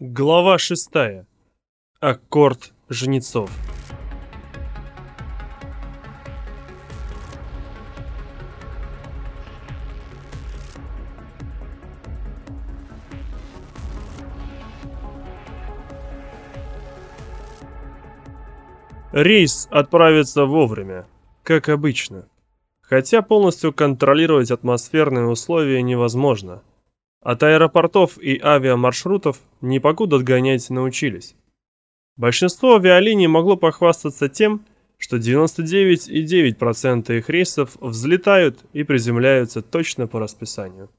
Глава шестая. Аккорд жнецов. Рейс отправится вовремя, как обычно. Хотя полностью контролировать атмосферные условия невозможно. От аэропортов и авиамаршрутов непогоду отгонять научились. Большинство авиалиний могло похвастаться тем, что 99,9% их рейсов взлетают и приземляются точно по расписанию.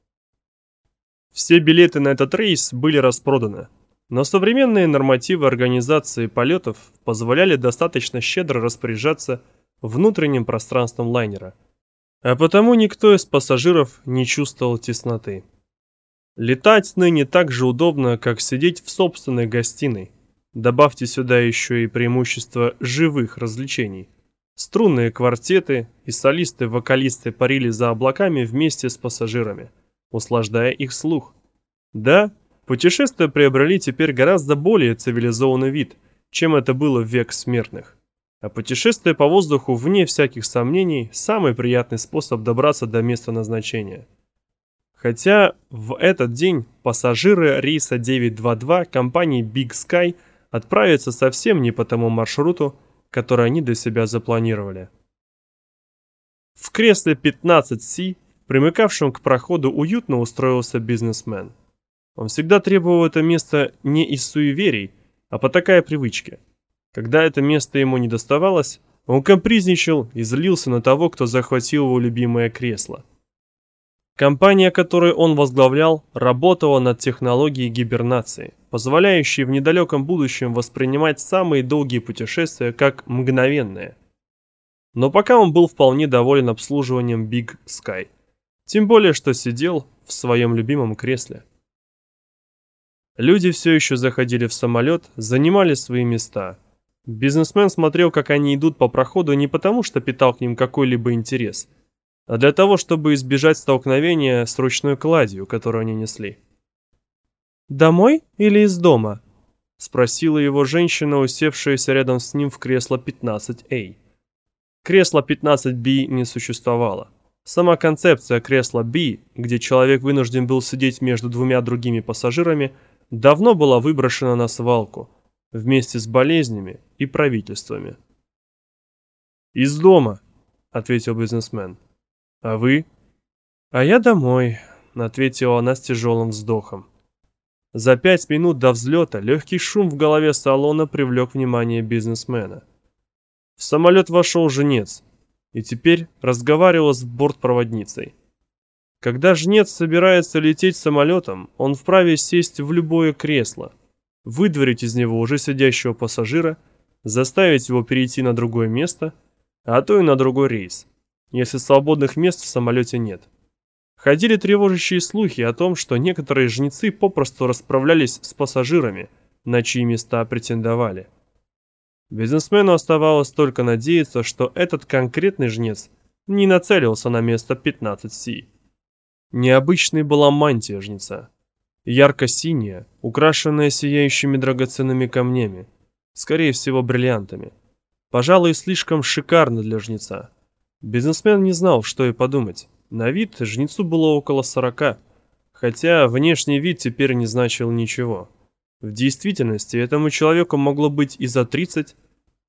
Все билеты на этот рейс были распроданы, но современные нормативы организации полетов позволяли достаточно щедро распоряжаться внутренним пространством лайнера, а потому никто из пассажиров не чувствовал тесноты. Летать ныне так же удобно, как сидеть в собственной гостиной. Добавьте сюда еще и преимущество живых развлечений. Струнные квартеты и солисты-вокалисты парили за облаками вместе с пассажирами, услаждая их слух. Да, путешествия приобрели теперь гораздо более цивилизованный вид, чем это было в век смертных. А путешествие по воздуху, вне всяких сомнений, самый приятный способ добраться до места назначения – Хотя в этот день пассажиры рейса 922 компании Big Sky отправятся совсем не по тому маршруту, который они для себя запланировали. В кресле 15C, примыкавшем к проходу, уютно устроился бизнесмен. Он всегда требовал это место не из суеверий, а по такой привычке. Когда это место ему не доставалось, он капризничал и злился на того, кто захватил его любимое кресло – Компания, которую он возглавлял, работала над технологией гибернации, позволяющей в недалеком будущем воспринимать самые долгие путешествия как мгновенные. Но пока он был вполне доволен обслуживанием Big Sky. Тем более, что сидел в своем любимом кресле. Люди все еще заходили в самолет, занимали свои места. Бизнесмен смотрел, как они идут по проходу не потому, что питал к ним какой-либо интерес – а для того, чтобы избежать столкновения с ручной кладью, которую они несли. «Домой или из дома?» — спросила его женщина, усевшаяся рядом с ним в кресло 15А. Кресло 15B не существовало. Сама концепция кресла B, где человек вынужден был сидеть между двумя другими пассажирами, давно была выброшена на свалку, вместе с болезнями и правительствами. «Из дома», — ответил бизнесмен. А вы? А я домой, ответила она с тяжелым вздохом. За пять минут до взлета легкий шум в голове салона привлек внимание бизнесмена. В самолет вошел жнец и теперь разговаривал с бортпроводницей. Когда жнец собирается лететь самолетом, он вправе сесть в любое кресло, выдворить из него уже сидящего пассажира, заставить его перейти на другое место, а то и на другой рейс если свободных мест в самолете нет. Ходили тревожащие слухи о том, что некоторые жнецы попросту расправлялись с пассажирами, на чьи места претендовали. Бизнесмену оставалось только надеяться, что этот конкретный жнец не нацелился на место 15С. Необычной была мантия жнеца. Ярко-синяя, украшенная сияющими драгоценными камнями, скорее всего бриллиантами. Пожалуй, слишком шикарно для жнеца. Бизнесмен не знал, что и подумать. На вид жнецу было около сорока, хотя внешний вид теперь не значил ничего. В действительности этому человеку могло быть и за 30,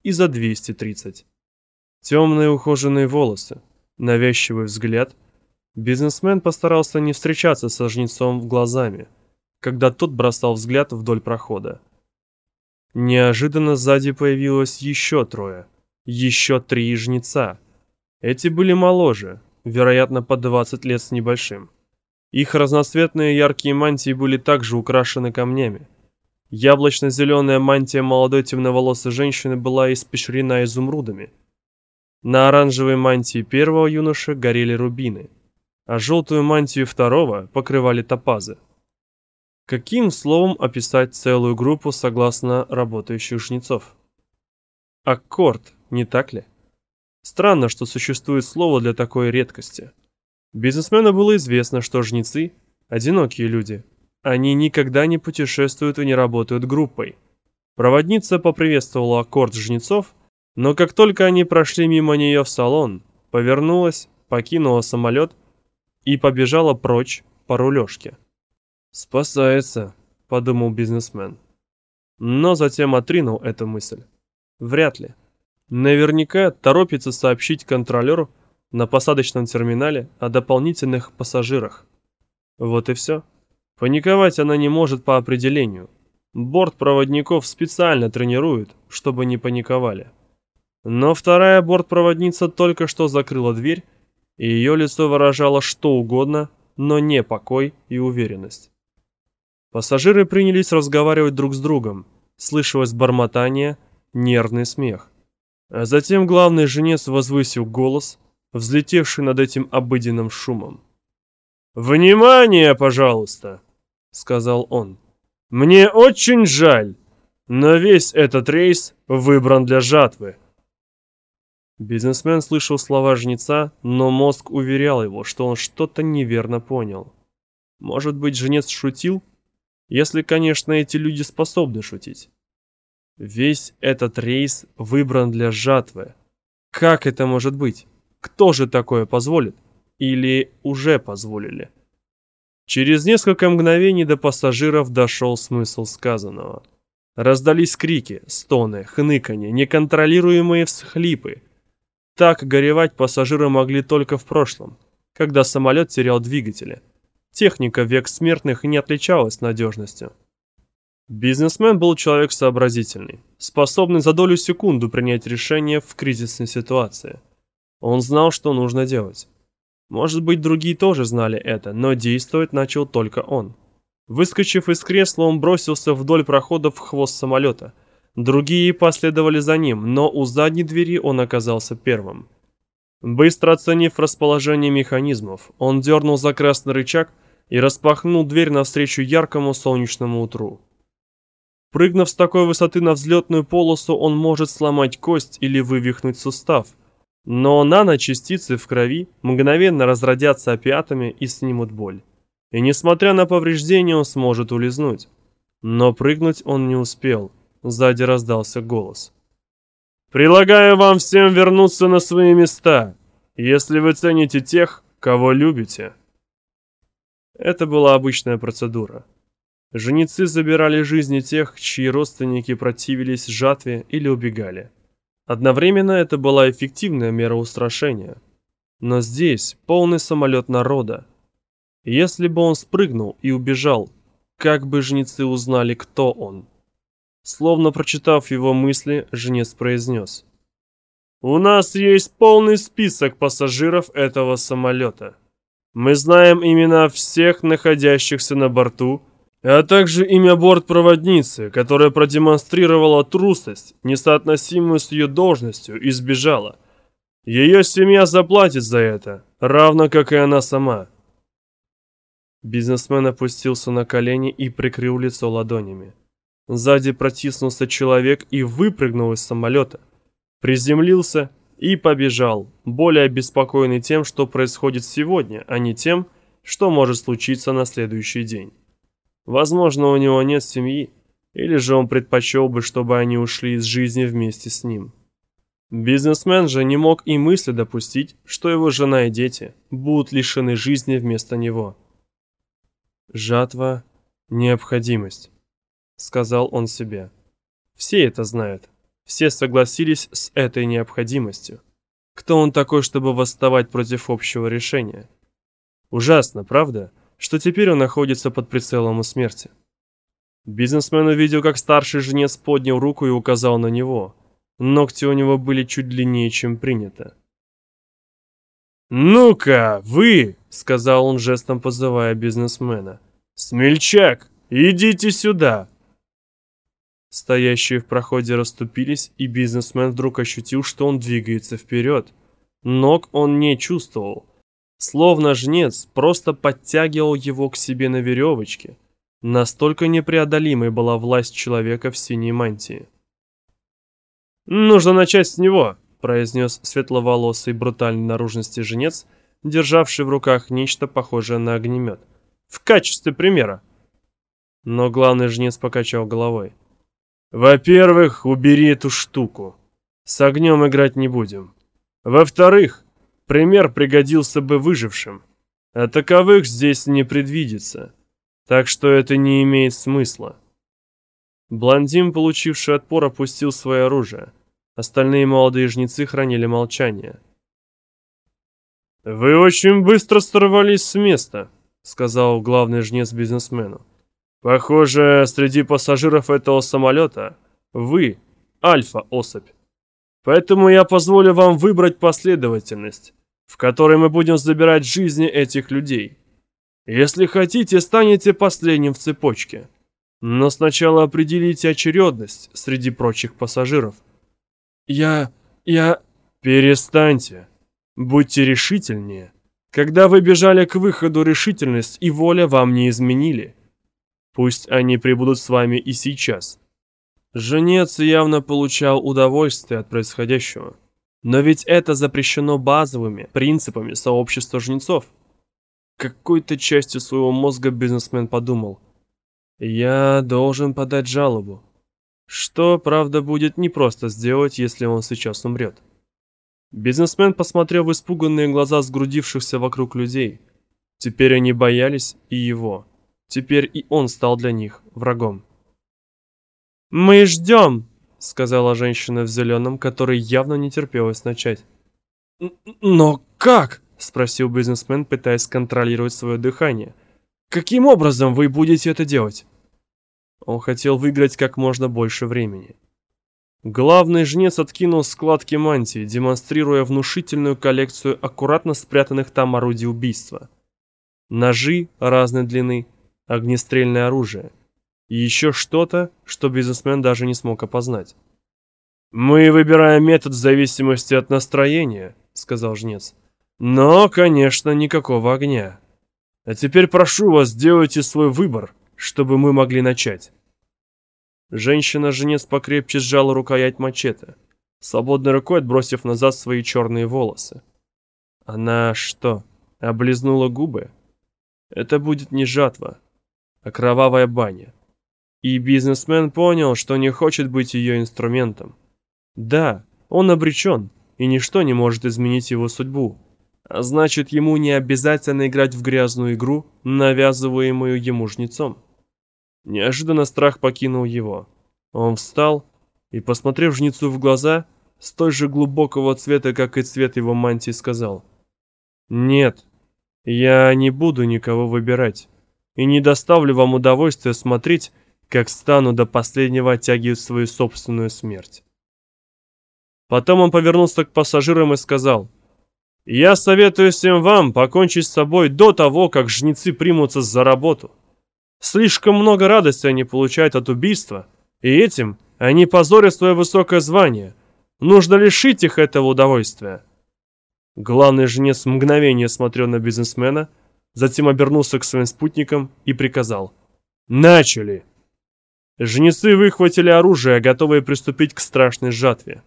и за 230. Темные ухоженные волосы, навязчивый взгляд. Бизнесмен постарался не встречаться со жнецом в глазами, когда тот бросал взгляд вдоль прохода. Неожиданно сзади появилось еще трое, еще три жнеца. Эти были моложе, вероятно, по 20 лет с небольшим. Их разноцветные яркие мантии были также украшены камнями. Яблочно-зеленая мантия молодой темноволосой женщины была испещрена изумрудами. На оранжевой мантии первого юноши горели рубины, а желтую мантию второго покрывали топазы. Каким словом описать целую группу согласно работающих жнецов? Аккорд, не так ли? Странно, что существует слово для такой редкости. Бизнесмену было известно, что жнецы – одинокие люди, Они никогда не путешествуют и не работают группой. Проводница поприветствовала аккорд жнецов, но как только они прошли мимо нее в салон, повернулась, покинула самолет и побежала прочь по рулежке. «Спасается», — подумал бизнесмен. Но затем отринул эту мысль. Вряд ли. Наверняка торопится сообщить контролеру на посадочном терминале о дополнительных пассажирах. Вот и все. Паниковать она не может по определению. Борт проводников специально тренируют, чтобы не паниковали. Но вторая бортпроводница только что закрыла дверь, и ее лицо выражало что угодно, но не покой и уверенность. Пассажиры принялись разговаривать друг с другом, слышалось бормотание, нервный смех. А затем главный женец возвысил голос, взлетевший над этим обыденным шумом. «Внимание, пожалуйста!» — сказал он. «Мне очень жаль, но весь этот рейс выбран для жатвы». Бизнесмен слышал слова жнеца, но мозг уверял его, что он что-то неверно понял. Может быть, жнец шутил? Если, конечно, эти люди способны шутить. Весь этот рейс выбран для жатвы. Как это может быть? Кто же такое позволит? Или уже позволили? Через несколько мгновений до пассажиров дошел смысл сказанного. Раздались крики, стоны, хныканье, неконтролируемые всхлипы. Так горевать пассажиры могли только в прошлом, когда самолет терял двигатели. Техника век смертных не отличалась надежностью. Бизнесмен был человек сообразительный, способный за долю секунды принять решение в кризисной ситуации. Он знал, что нужно делать. Может быть, другие тоже знали это, но действовать начал только он. Выскочив из кресла, он бросился вдоль прохода в хвост самолета – Другие последовали за ним, но у задней двери он оказался первым. Быстро оценив расположение механизмов, он дернул за красный рычаг и распахнул дверь навстречу яркому солнечному утру. Прыгнув с такой высоты на взлетную полосу, он может сломать кость или вывихнуть сустав. Но наночастицы в крови мгновенно разродятся опиатами и снимут боль. И несмотря на повреждения, он сможет улизнуть. Но прыгнуть он не успел. Сзади раздался голос. «Предлагаю вам всем вернуться на свои места, если вы цените тех, кого любите». Это была обычная процедура. Женицы забирали жизни тех, чьи родственники противились жатве или убегали. Одновременно это была эффективная мера устрашения. Но здесь полный самолет народа. Если бы он спрыгнул и убежал, как бы жнецы узнали, кто он? Словно прочитав его мысли, жнец произнес. «У нас есть полный список пассажиров этого самолета. Мы знаем имена всех находящихся на борту, а также имя бортпроводницы, которая продемонстрировала трусость, несоотносимую с ее должностью, и сбежала. Ее семья заплатит за это, равно как и она сама». Бизнесмен опустился на колени и прикрыл лицо ладонями. Сзади протиснулся человек и выпрыгнул из самолета. Приземлился и побежал, более обеспокоенный тем, что происходит сегодня, а не тем, что может случиться на следующий день. Возможно, у него нет семьи, или же он предпочел бы, чтобы они ушли из жизни вместе с ним. Бизнесмен же не мог и мысли допустить, что его жена и дети будут лишены жизни вместо него. Жатва – необходимость сказал он себе. Все это знают. Все согласились с этой необходимостью. Кто он такой, чтобы восставать против общего решения? Ужасно, правда, что теперь он находится под прицелом у смерти. Бизнесмен увидел, как старший женец поднял руку и указал на него. Ногти у него были чуть длиннее, чем принято. «Ну-ка, вы!» — сказал он жестом, позывая бизнесмена. «Смельчак, идите сюда!» Стоящие в проходе расступились, и бизнесмен вдруг ощутил, что он двигается вперед. Ног он не чувствовал. Словно жнец просто подтягивал его к себе на веревочке. Настолько непреодолимой была власть человека в синей мантии. «Нужно начать с него», — произнес светловолосый брутальной наружности жнец, державший в руках нечто похожее на огнемет. «В качестве примера». Но главный жнец покачал головой. Во-первых, убери эту штуку. С огнем играть не будем. Во-вторых, пример пригодился бы выжившим. А таковых здесь не предвидится. Так что это не имеет смысла. Блондин, получивший отпор, опустил свое оружие. Остальные молодые жнецы хранили молчание. «Вы очень быстро сорвались с места», — сказал главный жнец бизнесмену. «Похоже, среди пассажиров этого самолета вы альфа-особь. Поэтому я позволю вам выбрать последовательность, в которой мы будем забирать жизни этих людей. Если хотите, станете последним в цепочке. Но сначала определите очередность среди прочих пассажиров. Я... я... Перестаньте. Будьте решительнее. Когда вы бежали к выходу, решительность и воля вам не изменили. Пусть они прибудут с вами и сейчас. Женец явно получал удовольствие от происходящего. Но ведь это запрещено базовыми принципами сообщества жнецов. Какой-то частью своего мозга бизнесмен подумал. Я должен подать жалобу. Что, правда, будет непросто сделать, если он сейчас умрет. Бизнесмен посмотрел в испуганные глаза сгрудившихся вокруг людей. Теперь они боялись и его. Теперь и он стал для них врагом. «Мы ждем», — сказала женщина в зеленом, которой явно не терпелось начать. «Но как?» — спросил бизнесмен, пытаясь контролировать свое дыхание. «Каким образом вы будете это делать?» Он хотел выиграть как можно больше времени. Главный жнец откинул складки мантии, демонстрируя внушительную коллекцию аккуратно спрятанных там орудий убийства. Ножи разной длины, огнестрельное оружие и еще что-то, что бизнесмен даже не смог опознать. «Мы выбираем метод в зависимости от настроения», — сказал жнец. «Но, конечно, никакого огня. А теперь прошу вас, сделайте свой выбор, чтобы мы могли начать». Женщина-женец покрепче сжала рукоять мачете, свободной рукой отбросив назад свои черные волосы. Она что, облизнула губы? Это будет не жатва, а кровавая баня. И бизнесмен понял, что не хочет быть ее инструментом. Да, он обречен, и ничто не может изменить его судьбу. А значит, ему не обязательно играть в грязную игру, навязываемую ему жнецом. Неожиданно страх покинул его. Он встал и, посмотрев жнецу в глаза, с той же глубокого цвета, как и цвет его мантии, сказал. «Нет, я не буду никого выбирать и не доставлю вам удовольствия смотреть, как стану до последнего оттягивать свою собственную смерть». Потом он повернулся к пассажирам и сказал, «Я советую всем вам покончить с собой до того, как жнецы примутся за работу. Слишком много радости они получают от убийства, и этим они позорят свое высокое звание. Нужно лишить их этого удовольствия. Главный жнец мгновение смотрел на бизнесмена, затем обернулся к своим спутникам и приказал. «Начали!» Жнецы выхватили оружие, готовые приступить к страшной жатве.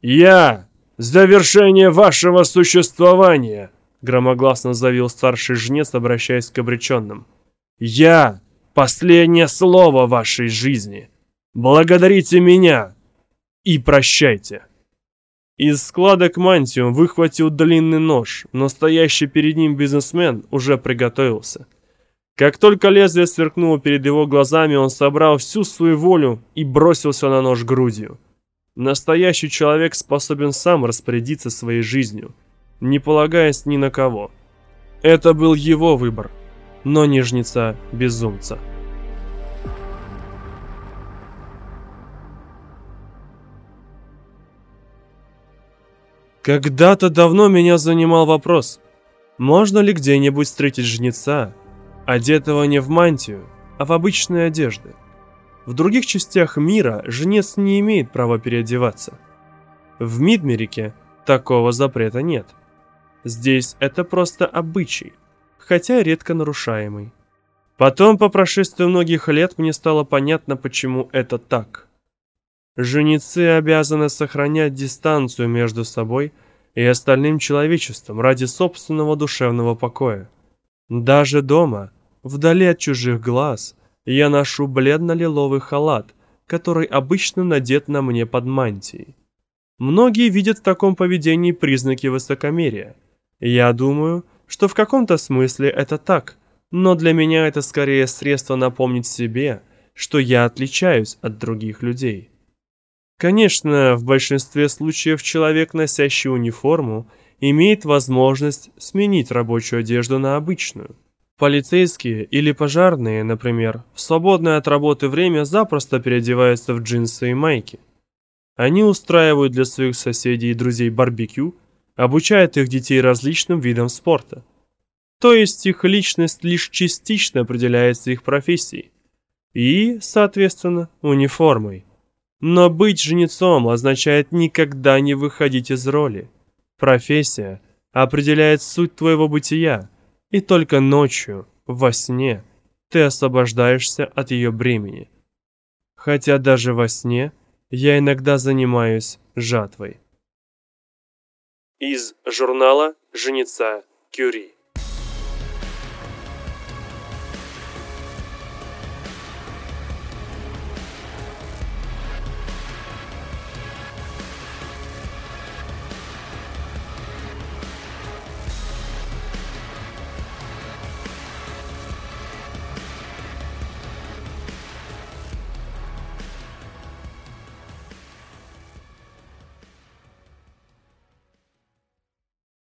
«Я! Завершение вашего существования!» громогласно заявил старший жнец, обращаясь к обреченным. Я — последнее слово вашей жизни. Благодарите меня и прощайте. Из складок мантиум выхватил длинный нож, но стоящий перед ним бизнесмен уже приготовился. Как только лезвие сверкнуло перед его глазами, он собрал всю свою волю и бросился на нож грудью. Настоящий человек способен сам распорядиться своей жизнью, не полагаясь ни на кого. Это был его выбор – но не жнеца-безумца. Когда-то давно меня занимал вопрос, можно ли где-нибудь встретить жнеца, одетого не в мантию, а в обычные одежды. В других частях мира жнец не имеет права переодеваться. В Мидмерике такого запрета нет. Здесь это просто обычай – хотя редко нарушаемый. Потом, по прошествии многих лет, мне стало понятно, почему это так. Женицы обязаны сохранять дистанцию между собой и остальным человечеством ради собственного душевного покоя. Даже дома, вдали от чужих глаз, Я ношу бледно-лиловый халат, который обычно надет на мне под мантией. Многие видят в таком поведении признаки высокомерия. Я думаю, что в каком-то смысле это так, но для меня это скорее средство напомнить себе, что я отличаюсь от других людей. Конечно, в большинстве случаев человек, носящий униформу, имеет возможность сменить рабочую одежду на обычную. Полицейские или пожарные, например, в свободное от работы время запросто переодеваются в джинсы и майки. Они устраивают для своих соседей и друзей барбекю, обучают их детей различным видам спорта. То есть их личность лишь частично определяется их профессией и, соответственно, униформой. Но быть жнецом означает никогда не выходить из роли. Профессия определяет суть твоего бытия, и только ночью, во сне, ты освобождаешься от ее бремени. Хотя даже во сне я иногда занимаюсь жатвой. Из журнала «Женица Кюри»